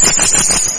Ha ha ha ha!